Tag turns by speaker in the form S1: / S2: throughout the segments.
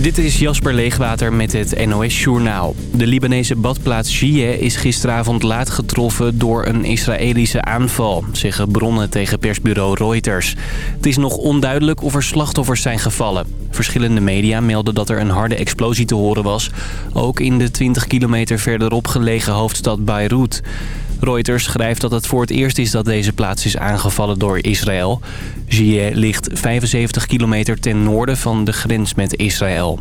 S1: Dit is Jasper Leegwater met het NOS Journaal. De Libanese badplaats Jiyeh is gisteravond laat getroffen door een Israëlische aanval, zeggen bronnen tegen persbureau Reuters. Het is nog onduidelijk of er slachtoffers zijn gevallen. Verschillende media melden dat er een harde explosie te horen was, ook in de 20 kilometer verderop gelegen hoofdstad Beirut. Reuters schrijft dat het voor het eerst is dat deze plaats is aangevallen door Israël. Jiyeh ligt 75 kilometer ten noorden van de grens met Israël.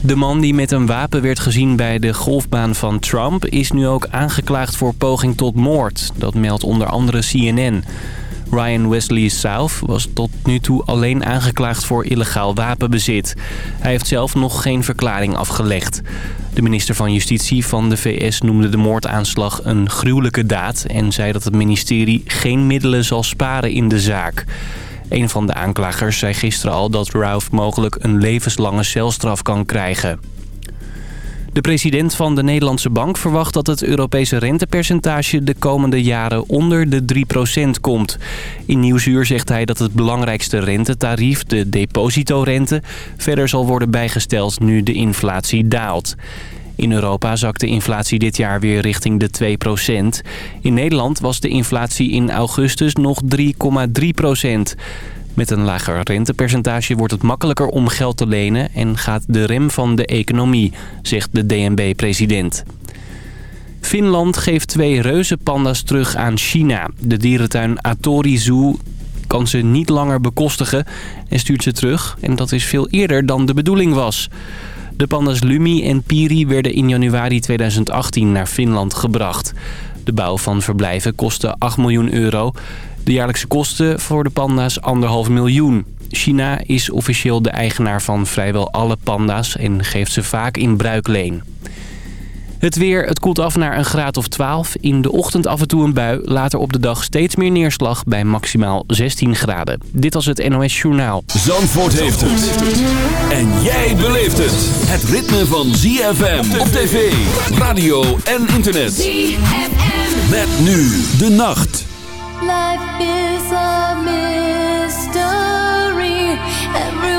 S1: De man die met een wapen werd gezien bij de golfbaan van Trump... is nu ook aangeklaagd voor poging tot moord. Dat meldt onder andere CNN. Ryan Wesley South was tot nu toe alleen aangeklaagd voor illegaal wapenbezit. Hij heeft zelf nog geen verklaring afgelegd. De minister van Justitie van de VS noemde de moordaanslag een gruwelijke daad... en zei dat het ministerie geen middelen zal sparen in de zaak. Een van de aanklagers zei gisteren al dat Ralph mogelijk een levenslange celstraf kan krijgen. De president van de Nederlandse Bank verwacht dat het Europese rentepercentage de komende jaren onder de 3% komt. In Nieuwsuur zegt hij dat het belangrijkste rentetarief, de depositorente, verder zal worden bijgesteld nu de inflatie daalt. In Europa zakt de inflatie dit jaar weer richting de 2%. In Nederland was de inflatie in augustus nog 3,3%. Met een lager rentepercentage wordt het makkelijker om geld te lenen... en gaat de rem van de economie, zegt de DNB-president. Finland geeft twee reuzenpanda's terug aan China. De dierentuin Atori Zoo kan ze niet langer bekostigen en stuurt ze terug. En dat is veel eerder dan de bedoeling was. De pandas Lumi en Piri werden in januari 2018 naar Finland gebracht. De bouw van verblijven kostte 8 miljoen euro. De jaarlijkse kosten voor de panda's 1,5 miljoen. China is officieel de eigenaar van vrijwel alle panda's en geeft ze vaak in bruikleen. Het weer, het koelt af naar een graad of 12. In de ochtend af en toe een bui. Later op de dag steeds meer neerslag bij maximaal 16 graden. Dit was het NOS Journaal.
S2: Zandvoort heeft het. En jij beleeft het. Het ritme van ZFM op tv, radio en internet. ZFM. Met nu de nacht.
S3: Life is a mystery. Everyone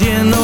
S4: lleno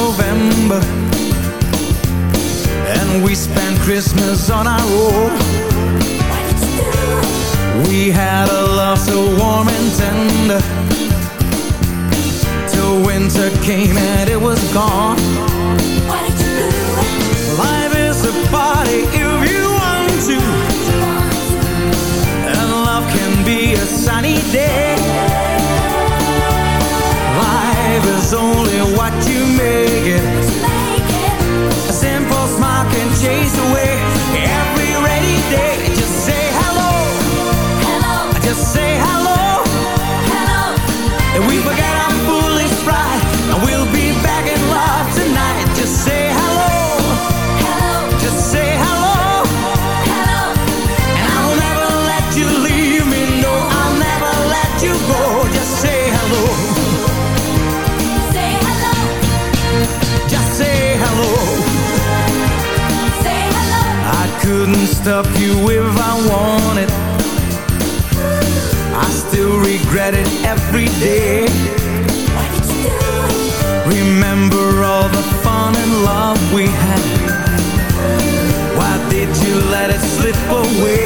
S4: slip away.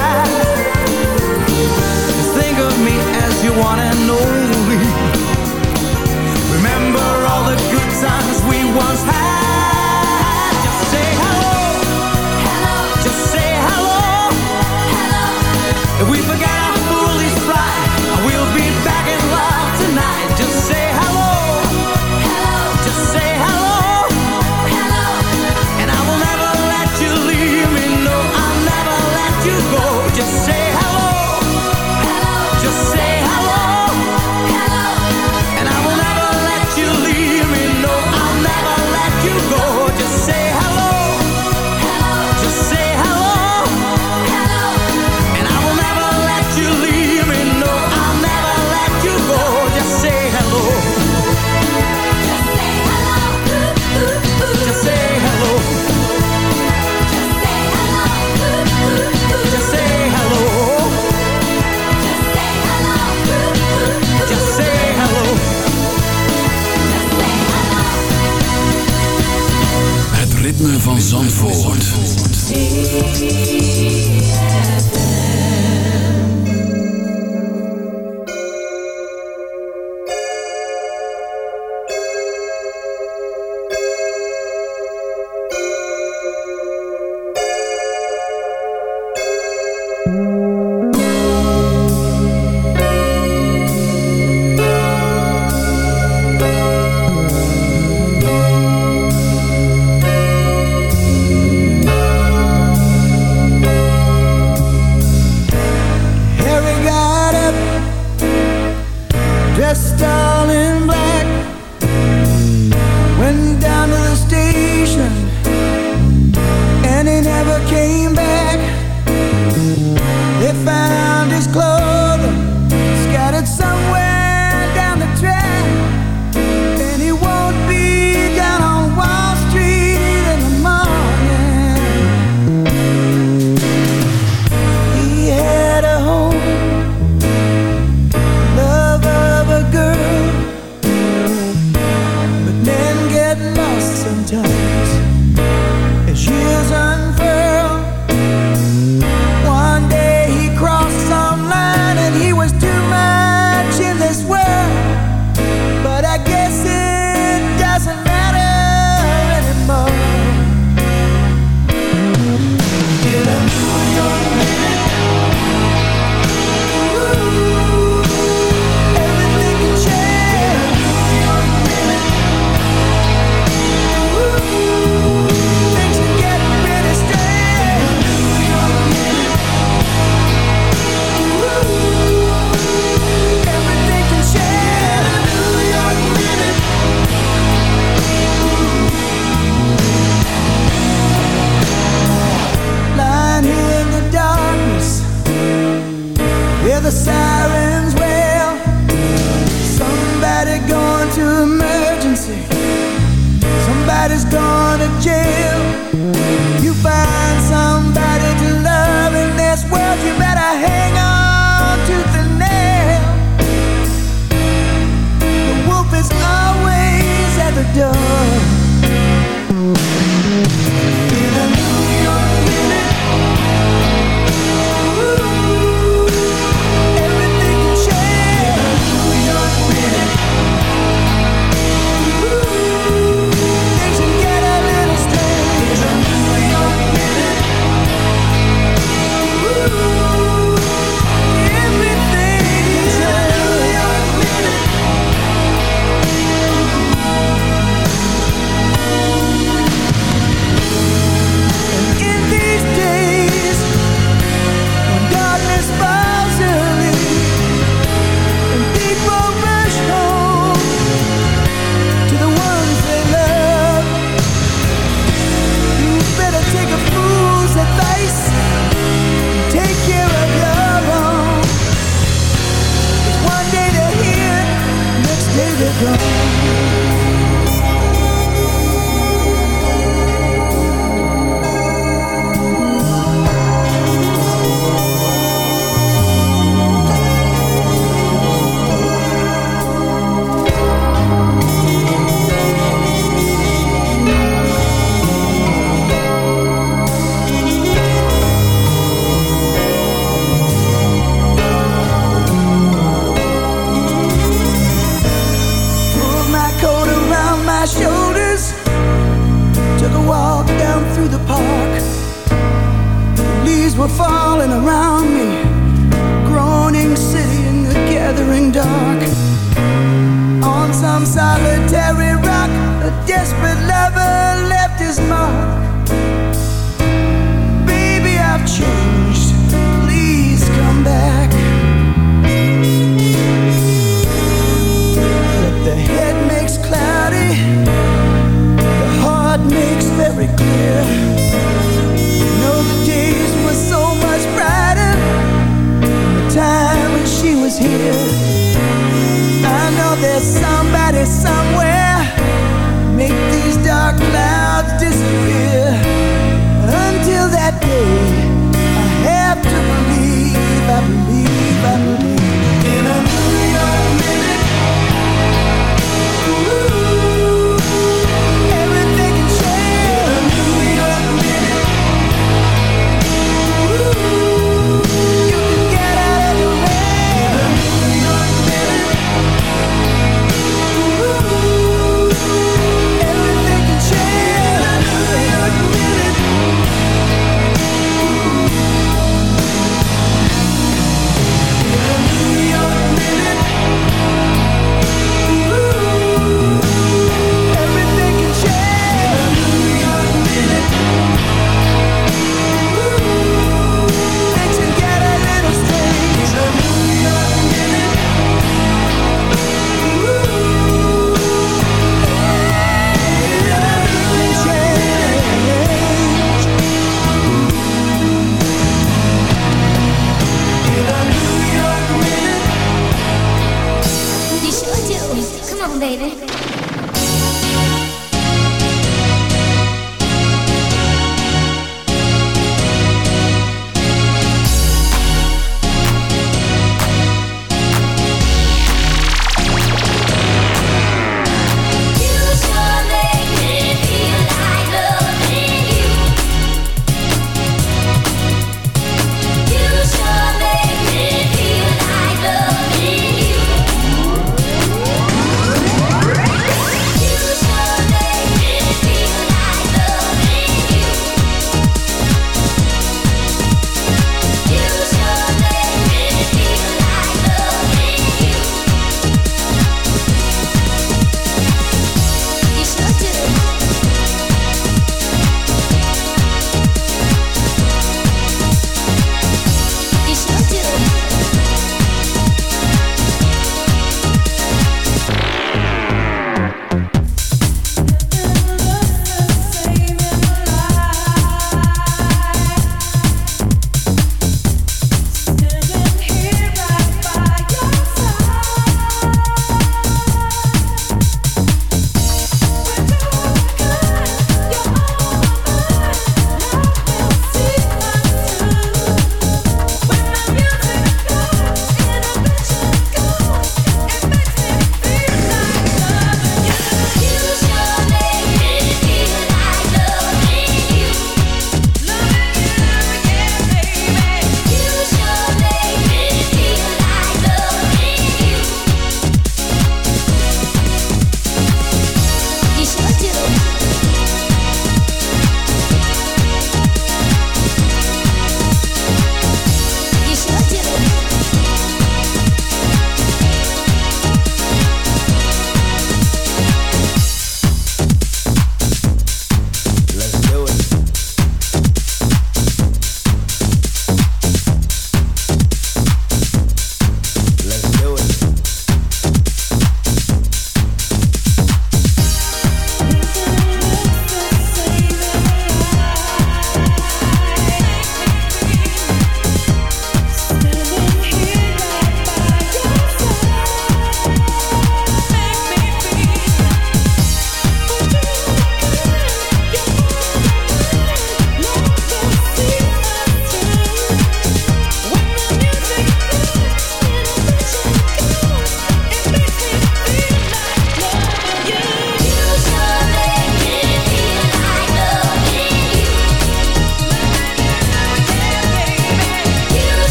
S4: the dawn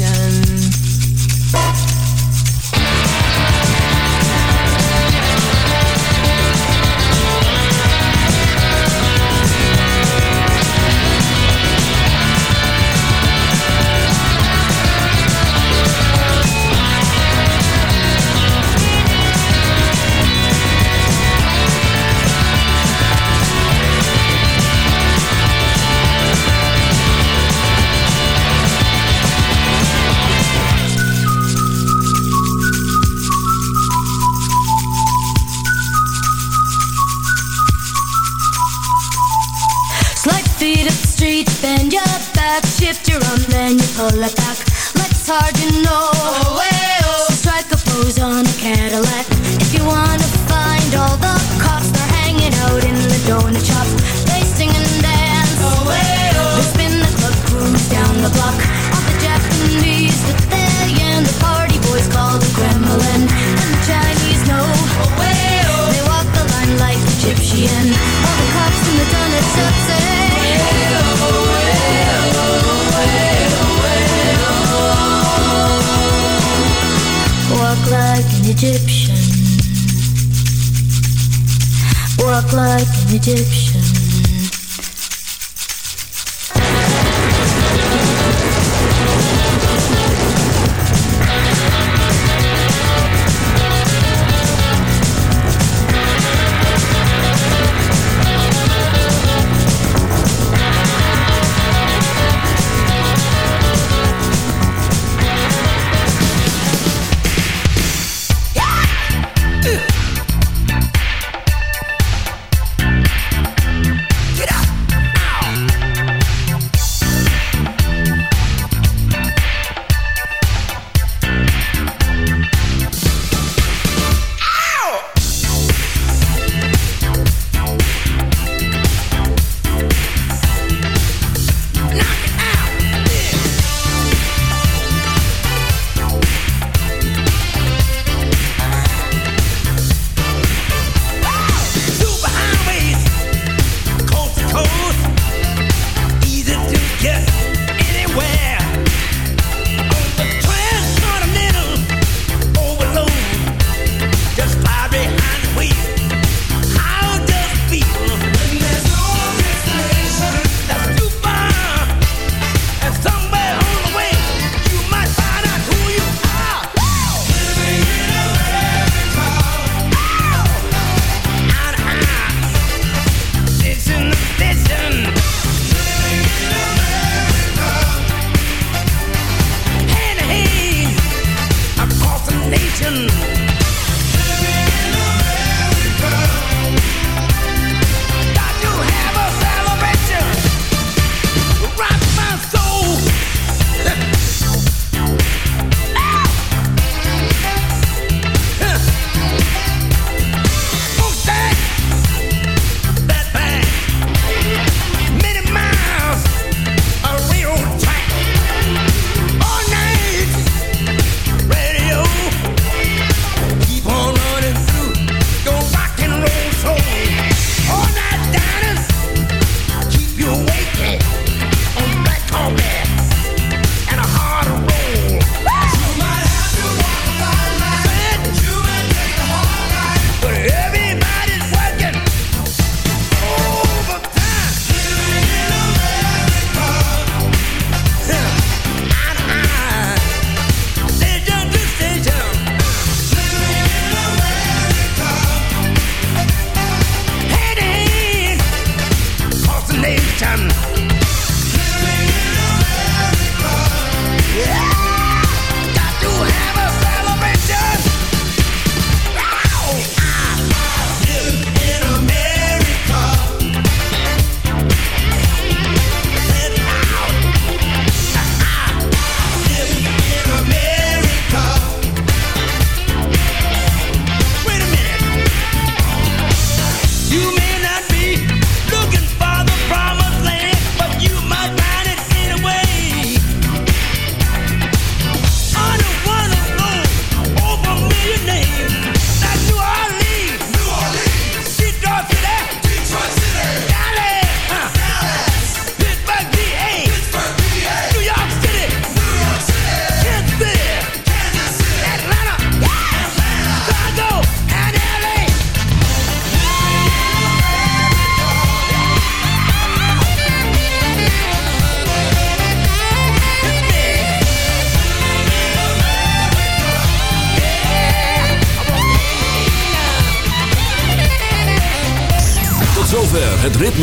S2: ocean did